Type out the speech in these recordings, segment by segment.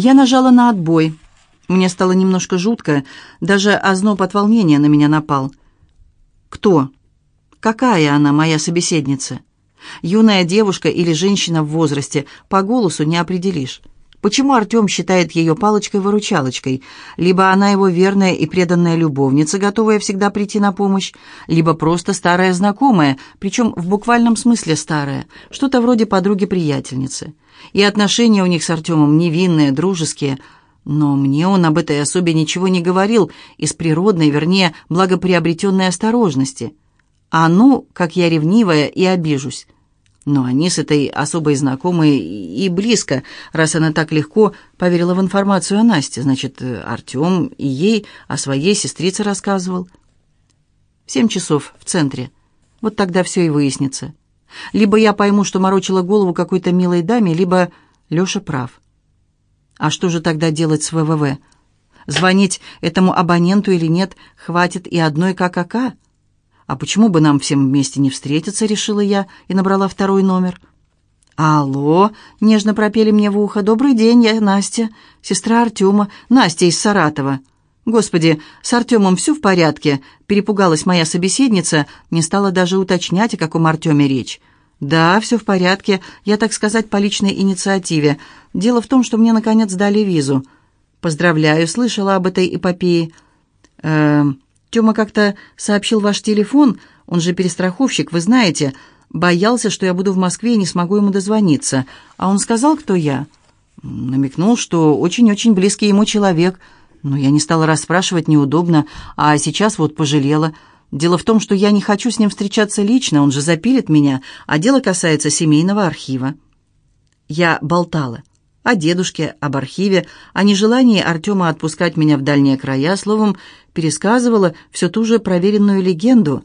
Я нажала на отбой. Мне стало немножко жутко, даже озноб от волнения на меня напал. Кто? Какая она, моя собеседница? Юная девушка или женщина в возрасте, по голосу не определишь. Почему Артем считает ее палочкой-выручалочкой? Либо она его верная и преданная любовница, готовая всегда прийти на помощь, либо просто старая знакомая, причем в буквальном смысле старая, что-то вроде подруги-приятельницы. И отношения у них с Артемом невинные, дружеские, но мне он об этой особе ничего не говорил из природной, вернее, благоприобретенной осторожности. А ну, как я ревнивая и обижусь. Но они с этой особой знакомы и близко, раз она так легко поверила в информацию о Насте. Значит, Артем и ей о своей сестрице рассказывал. В семь часов в центре. Вот тогда все и выяснится. Либо я пойму, что морочила голову какой-то милой даме, либо Леша прав. А что же тогда делать с ВВВ? Звонить этому абоненту или нет, хватит и одной ККК? «А почему бы нам всем вместе не встретиться?» — решила я и набрала второй номер. «Алло!» — нежно пропели мне в ухо. «Добрый день, я Настя, сестра Артема, Настя из Саратова». «Господи, с Артемом все в порядке?» — перепугалась моя собеседница, не стала даже уточнять, о каком Артеме речь. «Да, все в порядке, я, так сказать, по личной инициативе. Дело в том, что мне, наконец, дали визу». «Поздравляю, слышала об этой эпопее». «Эм...» Тёма как-то сообщил ваш телефон, он же перестраховщик, вы знаете, боялся, что я буду в Москве и не смогу ему дозвониться. А он сказал, кто я? Намекнул, что очень-очень близкий ему человек. Но я не стала расспрашивать, неудобно, а сейчас вот пожалела. Дело в том, что я не хочу с ним встречаться лично, он же запилит меня, а дело касается семейного архива. Я болтала о дедушке, об архиве, о нежелании Артема отпускать меня в дальние края, словом, пересказывала всю ту же проверенную легенду,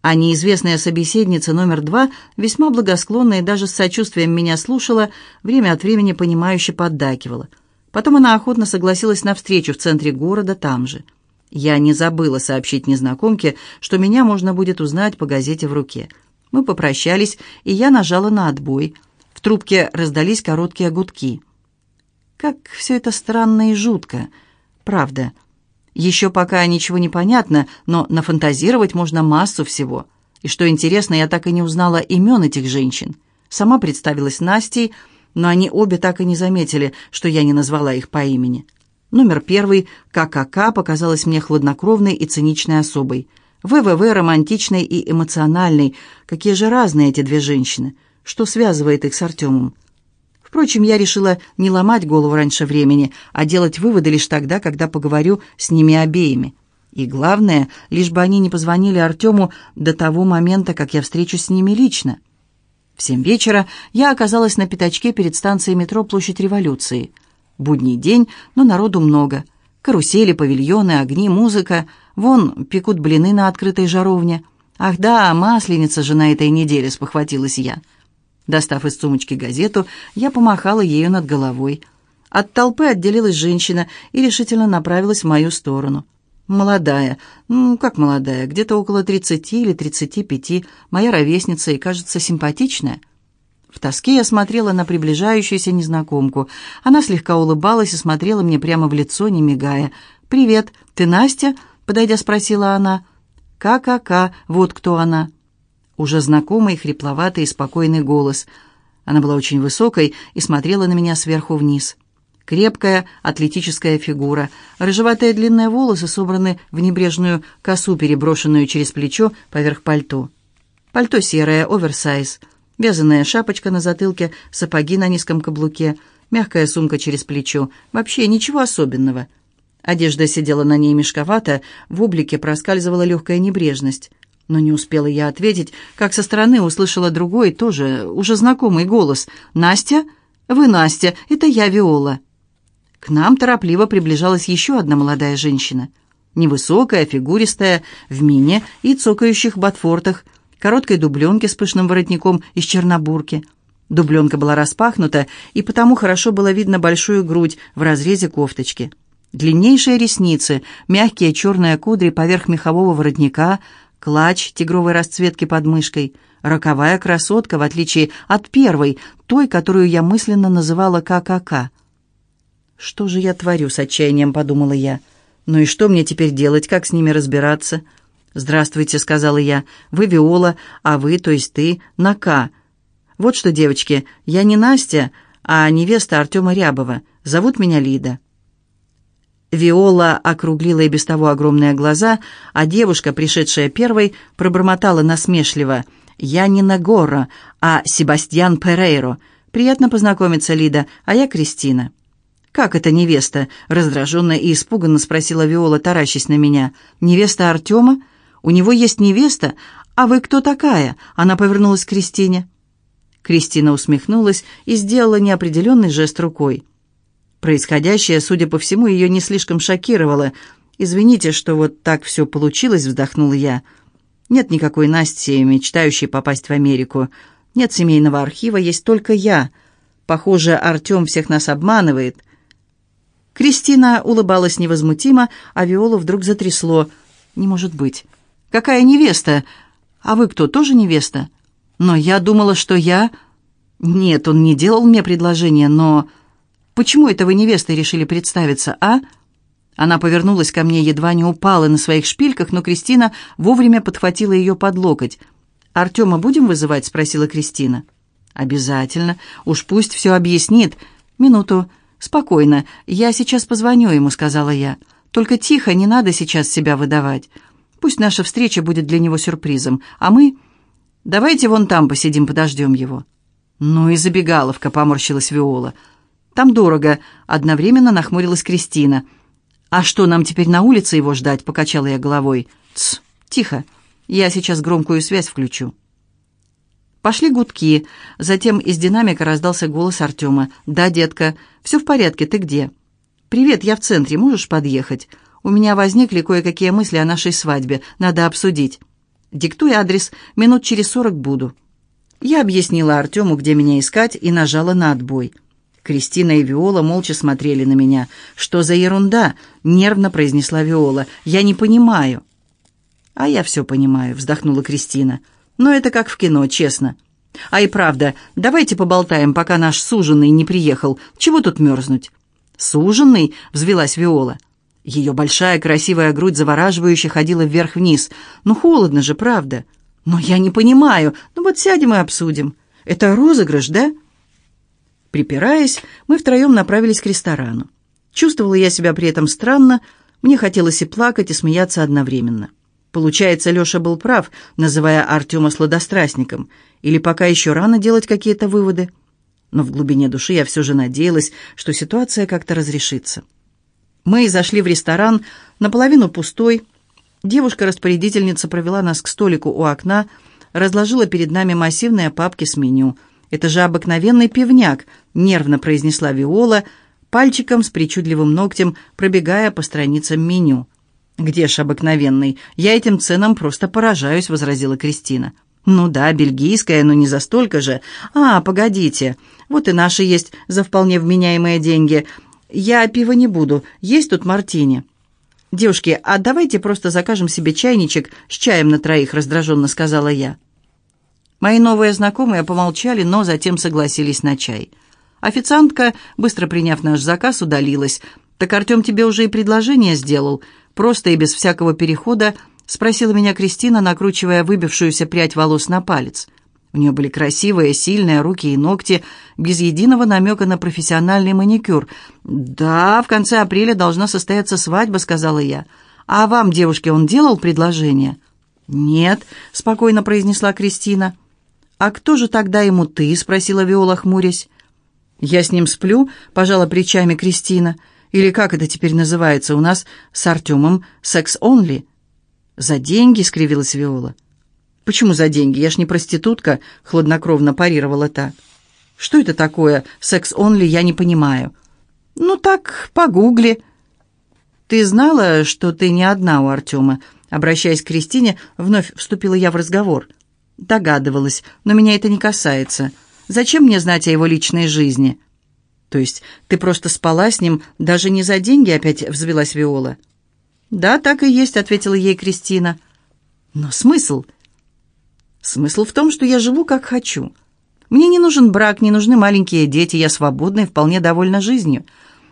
а неизвестная собеседница номер два, весьма благосклонная и даже с сочувствием меня слушала, время от времени понимающе поддакивала. Потом она охотно согласилась на встречу в центре города там же. Я не забыла сообщить незнакомке, что меня можно будет узнать по газете в руке. Мы попрощались, и я нажала на отбой. В трубке раздались короткие гудки. Как все это странно и жутко. Правда. Еще пока ничего не понятно, но нафантазировать можно массу всего. И что интересно, я так и не узнала имен этих женщин. Сама представилась Настей, но они обе так и не заметили, что я не назвала их по имени. Номер первый, ККК, показалась мне хладнокровной и циничной особой. ВВВ романтичной и эмоциональной. Какие же разные эти две женщины. Что связывает их с Артемом? Впрочем, я решила не ломать голову раньше времени, а делать выводы лишь тогда, когда поговорю с ними обеими. И главное, лишь бы они не позвонили Артему до того момента, как я встречусь с ними лично. В семь вечера я оказалась на пятачке перед станцией метро Площадь Революции. Будний день, но народу много. Карусели, павильоны, огни, музыка. Вон пекут блины на открытой жаровне. «Ах да, масленица же на этой неделе», — спохватилась я. Достав из сумочки газету, я помахала ею над головой. От толпы отделилась женщина и решительно направилась в мою сторону. Молодая, ну, как молодая, где-то около тридцати или тридцати пяти, моя ровесница и, кажется, симпатичная. В тоске я смотрела на приближающуюся незнакомку. Она слегка улыбалась и смотрела мне прямо в лицо, не мигая. «Привет, ты Настя?» — подойдя, спросила она. «Ка-ка-ка, вот кто она» уже знакомый, хрипловатый и спокойный голос. Она была очень высокой и смотрела на меня сверху вниз. Крепкая, атлетическая фигура, рыжеватые длинные волосы собраны в небрежную косу, переброшенную через плечо поверх пальто. Пальто серое, оверсайз, вязаная шапочка на затылке, сапоги на низком каблуке, мягкая сумка через плечо. Вообще ничего особенного. Одежда сидела на ней мешковато, в облике проскальзывала легкая небрежность. Но не успела я ответить, как со стороны услышала другой, тоже уже знакомый голос. «Настя? Вы Настя, это я, Виола». К нам торопливо приближалась еще одна молодая женщина. Невысокая, фигуристая, в мине и цокающих ботфортах, короткой дубленке с пышным воротником из чернобурки. Дубленка была распахнута, и потому хорошо было видно большую грудь в разрезе кофточки. Длиннейшие ресницы, мягкие черные кудри поверх мехового воротника, клатч тигровой расцветки под мышкой, роковая красотка, в отличие от первой, той, которую я мысленно называла ККК. «Что же я творю?» — с отчаянием подумала я. «Ну и что мне теперь делать? Как с ними разбираться?» «Здравствуйте», — сказала я. «Вы Виола, а вы, то есть ты, на «К». Вот что, девочки, я не Настя, а невеста Артема Рябова. Зовут меня Лида». Виола округлила и без того огромные глаза, а девушка, пришедшая первой, пробормотала насмешливо. «Я не Нагора, а Себастьян Перейро. Приятно познакомиться, Лида, а я Кристина». «Как это невеста?» — раздраженно и испуганно спросила Виола, таращась на меня. «Невеста Артема? У него есть невеста? А вы кто такая?» Она повернулась к Кристине. Кристина усмехнулась и сделала неопределенный жест рукой. Происходящее, судя по всему, ее не слишком шокировало. «Извините, что вот так все получилось», — вздохнула я. «Нет никакой Насти, мечтающей попасть в Америку. Нет семейного архива, есть только я. Похоже, Артем всех нас обманывает». Кристина улыбалась невозмутимо, а Виолу вдруг затрясло. «Не может быть. Какая невеста? А вы кто, тоже невеста?» «Но я думала, что я...» «Нет, он не делал мне предложение, но...» Почему это вы невестой решили представиться, а?» Она повернулась ко мне, едва не упала на своих шпильках, но Кристина вовремя подхватила ее под локоть. «Артема будем вызывать?» — спросила Кристина. «Обязательно. Уж пусть все объяснит. Минуту. Спокойно. Я сейчас позвоню ему», — сказала я. «Только тихо, не надо сейчас себя выдавать. Пусть наша встреча будет для него сюрпризом. А мы... Давайте вон там посидим, подождем его». «Ну и забегаловка», — поморщилась Виола. Там дорого», — одновременно нахмурилась Кристина. «А что, нам теперь на улице его ждать?» — покачала я головой. «Тсс, тихо, я сейчас громкую связь включу». Пошли гудки. Затем из динамика раздался голос Артема. «Да, детка, все в порядке, ты где?» «Привет, я в центре, можешь подъехать? У меня возникли кое-какие мысли о нашей свадьбе, надо обсудить. Диктуй адрес, минут через сорок буду». Я объяснила Артему, где меня искать, и нажала на отбой. Кристина и Виола молча смотрели на меня. «Что за ерунда?» — нервно произнесла Виола. «Я не понимаю». «А я все понимаю», — вздохнула Кристина. «Но это как в кино, честно». «А и правда, давайте поболтаем, пока наш суженый не приехал. Чего тут мерзнуть?» «Суженый?» — взвелась Виола. Ее большая красивая грудь завораживающе ходила вверх-вниз. «Ну, холодно же, правда?» «Но я не понимаю. Ну вот сядем и обсудим. Это розыгрыш, да?» Припираясь, мы втроем направились к ресторану. Чувствовала я себя при этом странно, мне хотелось и плакать, и смеяться одновременно. Получается, Леша был прав, называя Артема сладострастником, или пока еще рано делать какие-то выводы. Но в глубине души я все же надеялась, что ситуация как-то разрешится. Мы зашли в ресторан, наполовину пустой. Девушка-распорядительница провела нас к столику у окна, разложила перед нами массивные папки с меню – «Это же обыкновенный пивняк», — нервно произнесла Виола, пальчиком с причудливым ногтем пробегая по страницам меню. «Где ж обыкновенный? Я этим ценам просто поражаюсь», — возразила Кристина. «Ну да, бельгийская, но не за столько же. А, погодите, вот и наши есть за вполне вменяемые деньги. Я пива не буду, есть тут мартини». «Девушки, а давайте просто закажем себе чайничек с чаем на троих», — раздраженно сказала я. Мои новые знакомые помолчали, но затем согласились на чай. Официантка, быстро приняв наш заказ, удалилась. «Так Артем тебе уже и предложение сделал?» Просто и без всякого перехода спросила меня Кристина, накручивая выбившуюся прядь волос на палец. У нее были красивые, сильные руки и ногти, без единого намека на профессиональный маникюр. «Да, в конце апреля должна состояться свадьба», — сказала я. «А вам, девушке, он делал предложение?» «Нет», — спокойно произнесла Кристина. «А кто же тогда ему ты?» — спросила Виола, хмурясь. «Я с ним сплю», — пожала плечами Кристина. «Или как это теперь называется у нас с Артемом? Секс-онли?» «За деньги?» — скривилась Виола. «Почему за деньги? Я ж не проститутка», — хладнокровно парировала та. «Что это такое? Секс-онли я не понимаю». «Ну так, погугли». «Ты знала, что ты не одна у Артема?» Обращаясь к Кристине, вновь вступила я в разговор. Догадывалась, но меня это не касается. Зачем мне знать о его личной жизни? То есть ты просто спала с ним, даже не за деньги, опять взвелась Виола. Да, так и есть, ответила ей Кристина. Но смысл? Смысл в том, что я живу как хочу. Мне не нужен брак, не нужны маленькие дети, я свободна и вполне довольна жизнью.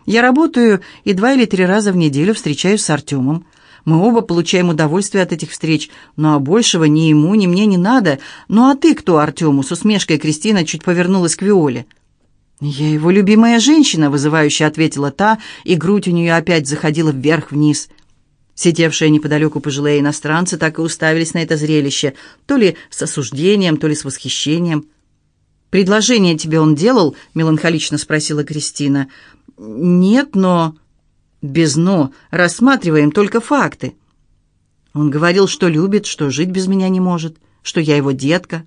Я работаю и два или три раза в неделю встречаюсь с Артемом. Мы оба получаем удовольствие от этих встреч, ну а большего ни ему, ни мне не надо. Ну а ты кто, Артему?» С усмешкой Кристина чуть повернулась к Виоле. «Я его любимая женщина», — вызывающе ответила та, и грудь у нее опять заходила вверх-вниз. Сидевшие неподалеку пожилые иностранцы так и уставились на это зрелище, то ли с осуждением, то ли с восхищением. «Предложение тебе он делал?» — меланхолично спросила Кристина. «Нет, но...» «Без «но». Рассматриваем только факты». Он говорил, что любит, что жить без меня не может, что я его детка.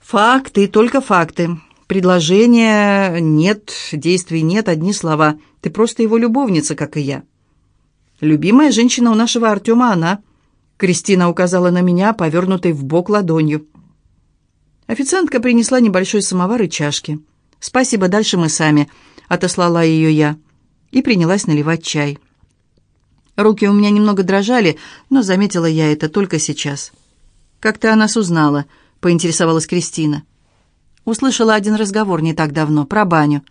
«Факты, только факты. Предложения нет, действий нет, одни слова. Ты просто его любовница, как и я». «Любимая женщина у нашего Артема она». Кристина указала на меня, повернутой в бок ладонью. Официантка принесла небольшой самовар и чашки. «Спасибо, дальше мы сами», — отослала ее я. И принялась наливать чай. Руки у меня немного дрожали, но заметила я это только сейчас. «Как ты о нас узнала?» — поинтересовалась Кристина. Услышала один разговор не так давно, про баню.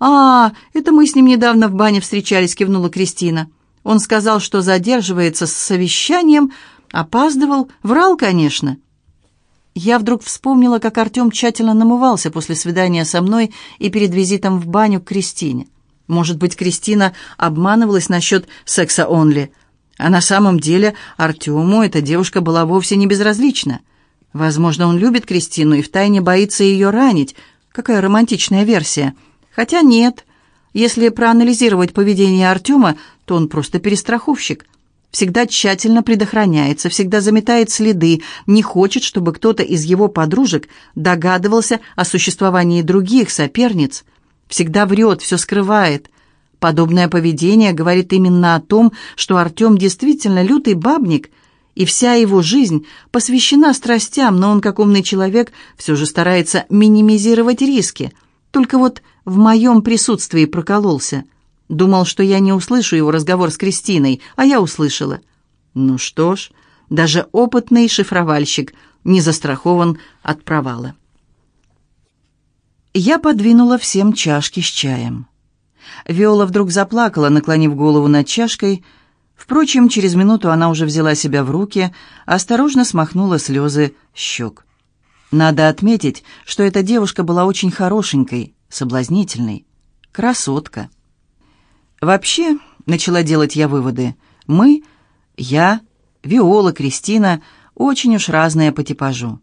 «А, это мы с ним недавно в бане встречались», — кивнула Кристина. Он сказал, что задерживается с совещанием, опаздывал, врал, конечно. Я вдруг вспомнила, как Артем тщательно намывался после свидания со мной и перед визитом в баню к Кристине. Может быть, Кристина обманывалась насчет секса-онли, а на самом деле Артему эта девушка была вовсе не безразлична. Возможно, он любит Кристину и втайне боится ее ранить. Какая романтичная версия. Хотя нет. Если проанализировать поведение Артема, то он просто перестраховщик. Всегда тщательно предохраняется, всегда заметает следы, не хочет, чтобы кто-то из его подружек догадывался о существовании других соперниц. Всегда врет, все скрывает. Подобное поведение говорит именно о том, что Артем действительно лютый бабник, и вся его жизнь посвящена страстям, но он, как умный человек, все же старается минимизировать риски. Только вот в моем присутствии прокололся – Думал, что я не услышу его разговор с Кристиной, а я услышала. Ну что ж, даже опытный шифровальщик не застрахован от провала. Я подвинула всем чашки с чаем. Виола вдруг заплакала, наклонив голову над чашкой. Впрочем, через минуту она уже взяла себя в руки, осторожно смахнула слезы щек. Надо отметить, что эта девушка была очень хорошенькой, соблазнительной. Красотка. Вообще, начала делать я выводы, мы, я, Виола, Кристина, очень уж разные по типажу.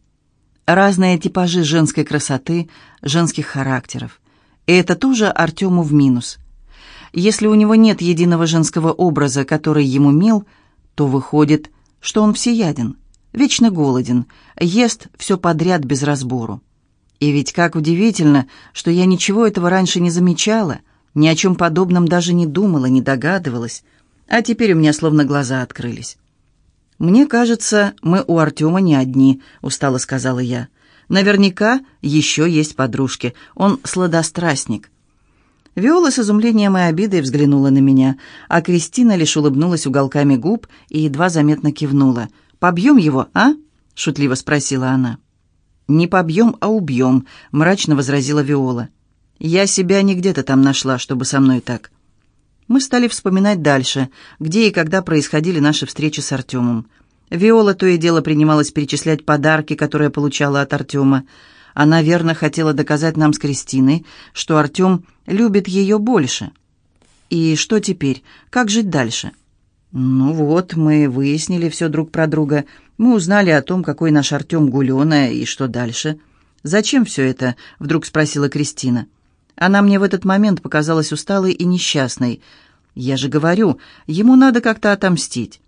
Разные типажи женской красоты, женских характеров. И это тоже Артему в минус. Если у него нет единого женского образа, который ему мил, то выходит, что он всеяден, вечно голоден, ест все подряд без разбору. И ведь как удивительно, что я ничего этого раньше не замечала – ни о чем подобном даже не думала, не догадывалась. А теперь у меня словно глаза открылись. «Мне кажется, мы у Артема не одни», — устало сказала я. «Наверняка еще есть подружки. Он сладострастник». Виола с изумлением и обидой взглянула на меня, а Кристина лишь улыбнулась уголками губ и едва заметно кивнула. «Побьем его, а?» — шутливо спросила она. «Не побьем, а убьем», — мрачно возразила Виола. Я себя не где-то там нашла, чтобы со мной так. Мы стали вспоминать дальше, где и когда происходили наши встречи с Артемом. Виола то и дело принималась перечислять подарки, которые получала от Артема. Она верно хотела доказать нам с Кристиной, что Артем любит ее больше. И что теперь? Как жить дальше? Ну вот, мы выяснили все друг про друга. Мы узнали о том, какой наш Артем гулёная, и что дальше. «Зачем все это?» — вдруг спросила Кристина. Она мне в этот момент показалась усталой и несчастной. Я же говорю, ему надо как-то отомстить.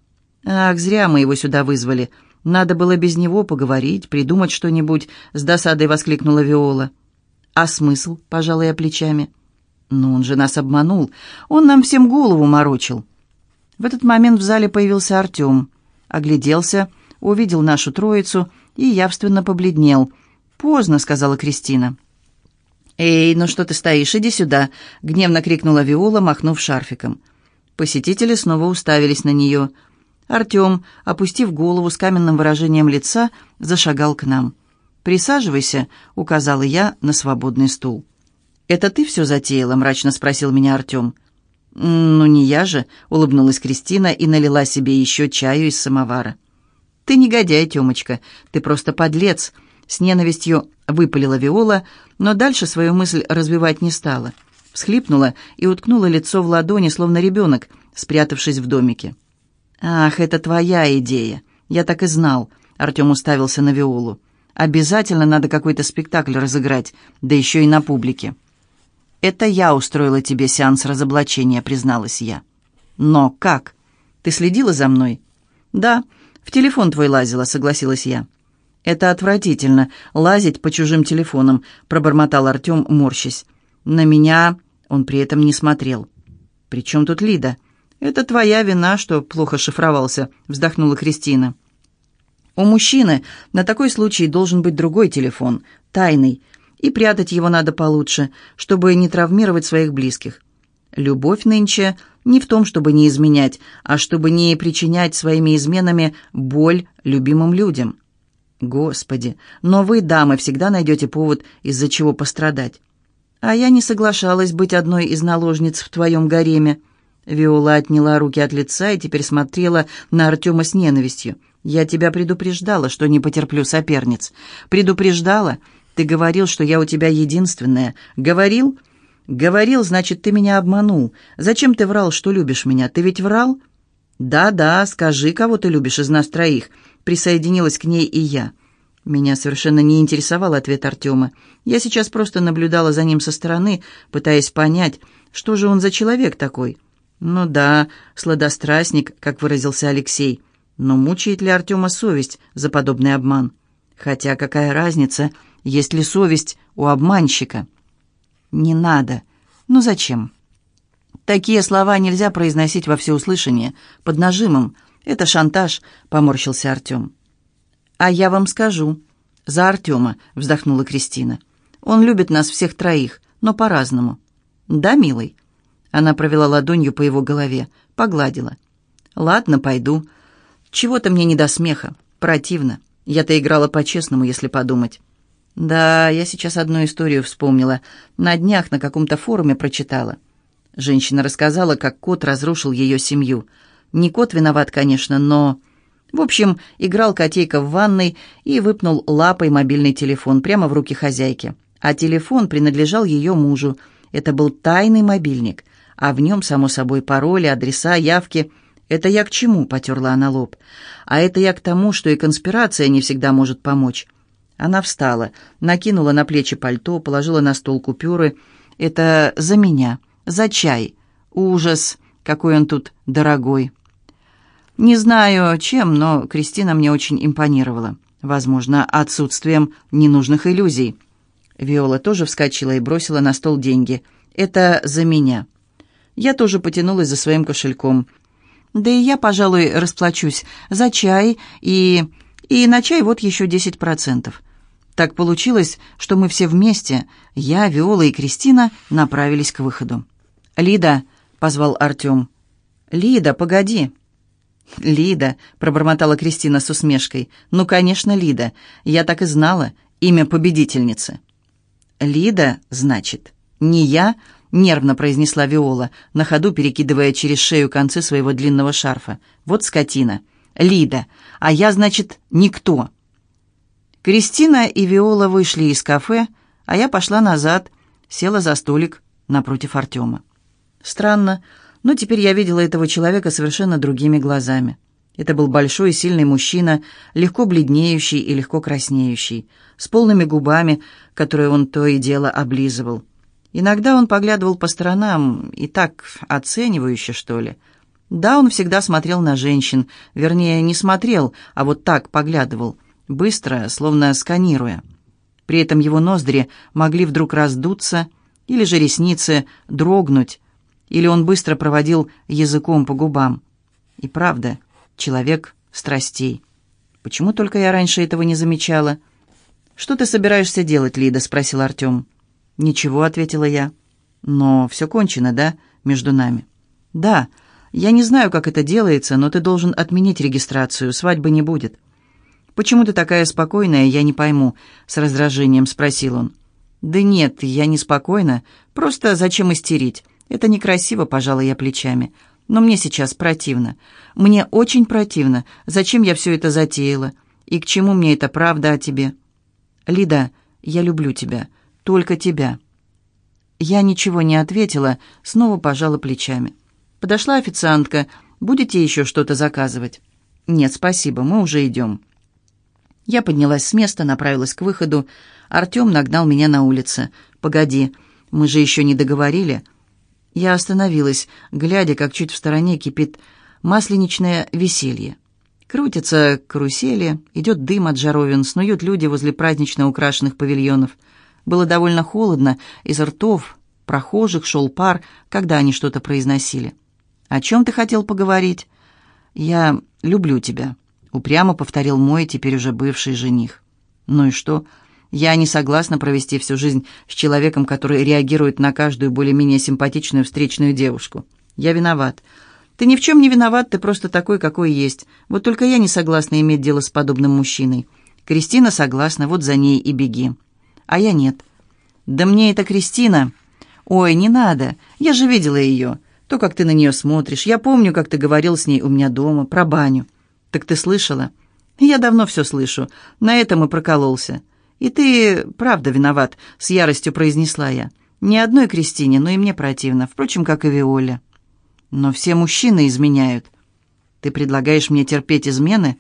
Ах, зря мы его сюда вызвали. Надо было без него поговорить, придумать что-нибудь, с досадой воскликнула Виола. А смысл, пожалуй, плечами. Ну, он же нас обманул. Он нам всем голову морочил. В этот момент в зале появился Артем. Огляделся, увидел нашу троицу и явственно побледнел. «Поздно», — сказала Кристина. «Эй, ну что ты стоишь? Иди сюда!» — гневно крикнула Виола, махнув шарфиком. Посетители снова уставились на нее. Артем, опустив голову с каменным выражением лица, зашагал к нам. «Присаживайся», — указала я на свободный стул. «Это ты все затеяла?» — мрачно спросил меня Артем. «Ну, не я же», — улыбнулась Кристина и налила себе еще чаю из самовара. «Ты негодяй, Темочка, ты просто подлец», — с ненавистью выпалила Виола, но дальше свою мысль развивать не стала. Всхлипнула и уткнула лицо в ладони, словно ребенок, спрятавшись в домике. «Ах, это твоя идея. Я так и знал», — Артем уставился на Виолу. «Обязательно надо какой-то спектакль разыграть, да еще и на публике». «Это я устроила тебе сеанс разоблачения», — призналась я. «Но как? Ты следила за мной?» «Да, в телефон твой лазила», — согласилась я. «Это отвратительно, лазить по чужим телефонам», — пробормотал Артем, морщась. «На меня он при этом не смотрел». «При чем тут Лида?» «Это твоя вина, что плохо шифровался», — вздохнула Кристина. «У мужчины на такой случай должен быть другой телефон, тайный, и прятать его надо получше, чтобы не травмировать своих близких. Любовь нынче не в том, чтобы не изменять, а чтобы не причинять своими изменами боль любимым людям. Господи, но вы, дамы, всегда найдете повод, из-за чего пострадать. А я не соглашалась быть одной из наложниц в твоем гареме. Виола отняла руки от лица и теперь смотрела на Артема с ненавистью. «Я тебя предупреждала, что не потерплю соперниц. Предупреждала, ты говорил, что я у тебя единственная. Говорил? Говорил, значит, ты меня обманул. Зачем ты врал, что любишь меня? Ты ведь врал? Да-да, скажи, кого ты любишь из нас троих. Присоединилась к ней и я. Меня совершенно не интересовал ответ Артема. Я сейчас просто наблюдала за ним со стороны, пытаясь понять, что же он за человек такой. Ну да, сладострастник, как выразился Алексей. Но мучает ли Артема совесть за подобный обман? Хотя какая разница, есть ли совесть у обманщика? Не надо. Ну зачем? Такие слова нельзя произносить во всеуслышание, под нажимом. Это шантаж, поморщился Артем. А я вам скажу. За Артема, вздохнула Кристина. Он любит нас всех троих, но по-разному. Да, милый? Она провела ладонью по его голове, погладила. «Ладно, пойду. Чего-то мне не до смеха. Противно. Я-то играла по-честному, если подумать. Да, я сейчас одну историю вспомнила. На днях на каком-то форуме прочитала. Женщина рассказала, как кот разрушил ее семью. Не кот виноват, конечно, но... В общем, играл котейка в ванной и выпнул лапой мобильный телефон прямо в руки хозяйки. А телефон принадлежал ее мужу. Это был тайный мобильник, а в нем, само собой, пароли, адреса, явки. «Это я к чему?» — потерла она лоб. «А это я к тому, что и конспирация не всегда может помочь». Она встала, накинула на плечи пальто, положила на стол купюры. «Это за меня, за чай. Ужас, какой он тут дорогой!» Не знаю, чем, но Кристина мне очень импонировала. Возможно, отсутствием ненужных иллюзий. Виола тоже вскочила и бросила на стол деньги. «Это за меня». Я тоже потянулась за своим кошельком. «Да и я, пожалуй, расплачусь за чай и... и на чай вот еще десять процентов». Так получилось, что мы все вместе, я, Виола и Кристина, направились к выходу. «Лида!» — позвал Артем. «Лида, погоди!» «Лида!» — пробормотала Кристина с усмешкой. «Ну, конечно, Лида. Я так и знала. Имя победительницы». «Лида, значит?» «Не я?» — нервно произнесла Виола, на ходу перекидывая через шею концы своего длинного шарфа. «Вот скотина. Лида. А я, значит, никто». Кристина и Виола вышли из кафе, а я пошла назад, села за столик напротив Артема. Странно, но теперь я видела этого человека совершенно другими глазами. Это был большой и сильный мужчина, легко бледнеющий и легко краснеющий, с полными губами, которые он то и дело облизывал. Иногда он поглядывал по сторонам, и так оценивающе, что ли. Да, он всегда смотрел на женщин, вернее, не смотрел, а вот так поглядывал – быстро, словно сканируя. При этом его ноздри могли вдруг раздуться, или же ресницы дрогнуть, или он быстро проводил языком по губам. И правда, человек страстей. Почему только я раньше этого не замечала? «Что ты собираешься делать, Лида?» — спросил Артем. «Ничего», — ответила я. «Но все кончено, да, между нами?» «Да. Я не знаю, как это делается, но ты должен отменить регистрацию, свадьбы не будет». «Почему ты такая спокойная, я не пойму», — с раздражением спросил он. «Да нет, я неспокойна. Просто зачем истерить? Это некрасиво», — пожала я плечами. «Но мне сейчас противно. Мне очень противно. Зачем я все это затеяла? И к чему мне эта правда о тебе?» «Лида, я люблю тебя. Только тебя». Я ничего не ответила, снова пожала плечами. Подошла официантка. «Будете еще что-то заказывать?» «Нет, спасибо, мы уже идем». Я поднялась с места, направилась к выходу. Артем нагнал меня на улице. «Погоди, мы же еще не договорили». Я остановилась, глядя, как чуть в стороне кипит масленичное веселье. Крутятся карусели, идет дым от жаровин, снуют люди возле празднично украшенных павильонов. Было довольно холодно, из ртов прохожих шел пар, когда они что-то произносили. «О чем ты хотел поговорить?» «Я люблю тебя», — упрямо повторил мой теперь уже бывший жених. «Ну и что?» Я не согласна провести всю жизнь с человеком, который реагирует на каждую более-менее симпатичную встречную девушку. Я виноват. Ты ни в чем не виноват, ты просто такой, какой есть. Вот только я не согласна иметь дело с подобным мужчиной. Кристина согласна, вот за ней и беги. А я нет. Да мне это Кристина. Ой, не надо. Я же видела ее. То, как ты на нее смотришь. Я помню, как ты говорил с ней у меня дома, про баню. Так ты слышала? Я давно все слышу. На этом и прокололся. «И ты правда виноват», — с яростью произнесла я. «Ни одной Кристине, но и мне противно, впрочем, как и Виоле». «Но все мужчины изменяют». «Ты предлагаешь мне терпеть измены?»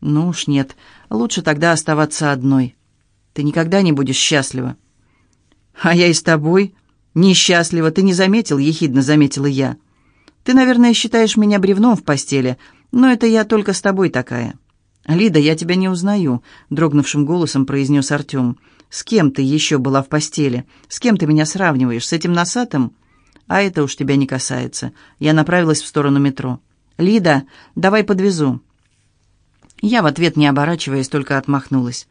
«Ну уж нет, лучше тогда оставаться одной. Ты никогда не будешь счастлива». «А я и с тобой. Несчастлива, ты не заметил?» — ехидно заметила я. «Ты, наверное, считаешь меня бревном в постели, но это я только с тобой такая». «Лида, я тебя не узнаю», — дрогнувшим голосом произнес Артем. «С кем ты еще была в постели? С кем ты меня сравниваешь? С этим носатым?» «А это уж тебя не касается». Я направилась в сторону метро. «Лида, давай подвезу». Я в ответ, не оборачиваясь, только отмахнулась.